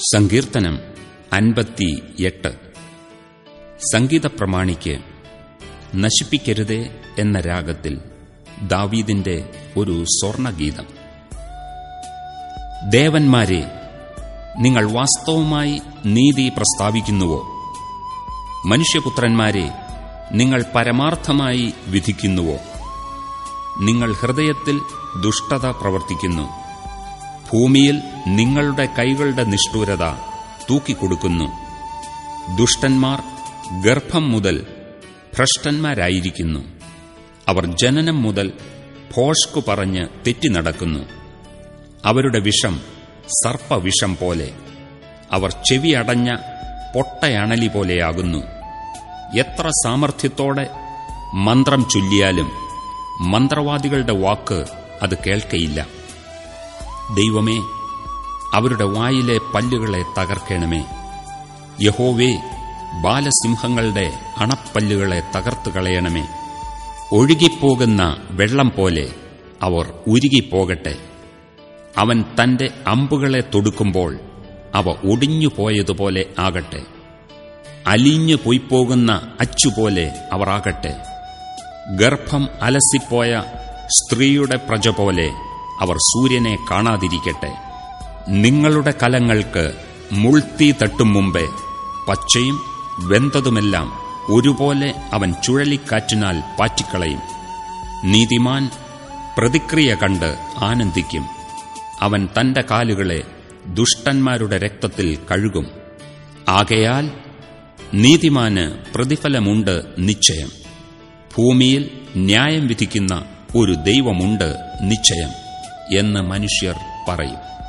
സങ്കീർത്തനം അൻപത്തി എട്ട് സംഗീത പ്രമാണിക്ക് നശിപ്പിക്കരുതേ എന്ന രാഗത്തിൽ ദാവീദിന്റെ ഒരു സ്വർണഗീതം. ദേവന്മാരെ നിങ്ങൾ വാസ്തവമായി നീതി പ്രസ്താവിക്കുന്നുവോ? മനുഷ്യപുത്രന്മാരെ നിങ്ങൾ പരമാർത്ഥമായി വിധിക്കുന്നുവോ? നിങ്ങൾ ഹൃദയത്തിൽ ദുഷ്ടത പ്രവർത്തിക്കുന്നു. ഭൂമിയിൽ നിങ്ങളുടെ കൈകളുടെ നിഷ്ഠൂരത തൂക്കിക്കൊടുക്കുന്നു. ദുഷ്ടന്മാർ ഗർഭം മുതൽ ഭ്രഷ്ടന്മാരായിരിക്കുന്നു. അവർ ജനനം മുതൽ ഭോഷ്കു പറഞ്ഞ് തെറ്റി നടക്കുന്നു. അവരുടെ വിഷം സർപ്പവിഷം പോലെ. അവർ ചെവിയടഞ്ഞ പൊട്ടയണലി പോലെയാകുന്നു. എത്ര സാമർഥ്യത്തോടെ മന്ത്രം ചൊല്ലിയാലും മന്ത്രവാദികളുടെ വാക്ക് അത് കേൾക്കയില്ല. ദൈവമേ അവരുടെ വായിലെ പല്ലുകളെ തകർക്കണമേ. യഹോവേ ബാലസിംഹങ്ങളുടെ അണപ്പല്ലുകളെ തകർത്തു കളയണമേ. ഒഴുകിപ്പോകുന്ന വെള്ളം പോലെ അവർ ഉരുകിപ്പോകട്ടെ. അവൻ തന്റെ അമ്പുകളെ തൊടുക്കുമ്പോൾ അവ ഒടിഞ്ഞുപോയതുപോലെ ആകട്ടെ. അലിഞ്ഞു പോയിപ്പോകുന്ന അച്ചുപോലെ അവർ ആകട്ടെ. ഗർഭം അലസിപ്പോയ സ്ത്രീയുടെ പ്രജ പോലെ അവർ സൂര്യനെ കാണാതിരിക്കട്ടെ. നിങ്ങളുടെ കലങ്ങൾക്ക് മുൾത്തി തട്ടും മുമ്പേ പച്ചയും വെന്തതുമെല്ലാം ഒരുപോലെ അവൻ ചുഴലിക്കാറ്റിനാൽ പാറ്റിക്കളയും. നീതിമാൻ പ്രതിക്രിയ കണ്ട് ആനന്ദിക്കും. അവൻ തന്റെ കാലുകളെ ദുഷ്ടന്മാരുടെ രക്തത്തിൽ കഴുകും. ആകയാൽ നീതിമാന് പ്രതിഫലമുണ്ട് നിശ്ചയം. ഭൂമിയിൽ ന്യായം വിധിക്കുന്ന ഒരു ദൈവമുണ്ട് നിശ്ചയം. എന്ന് മനുഷ്യർ പറയും.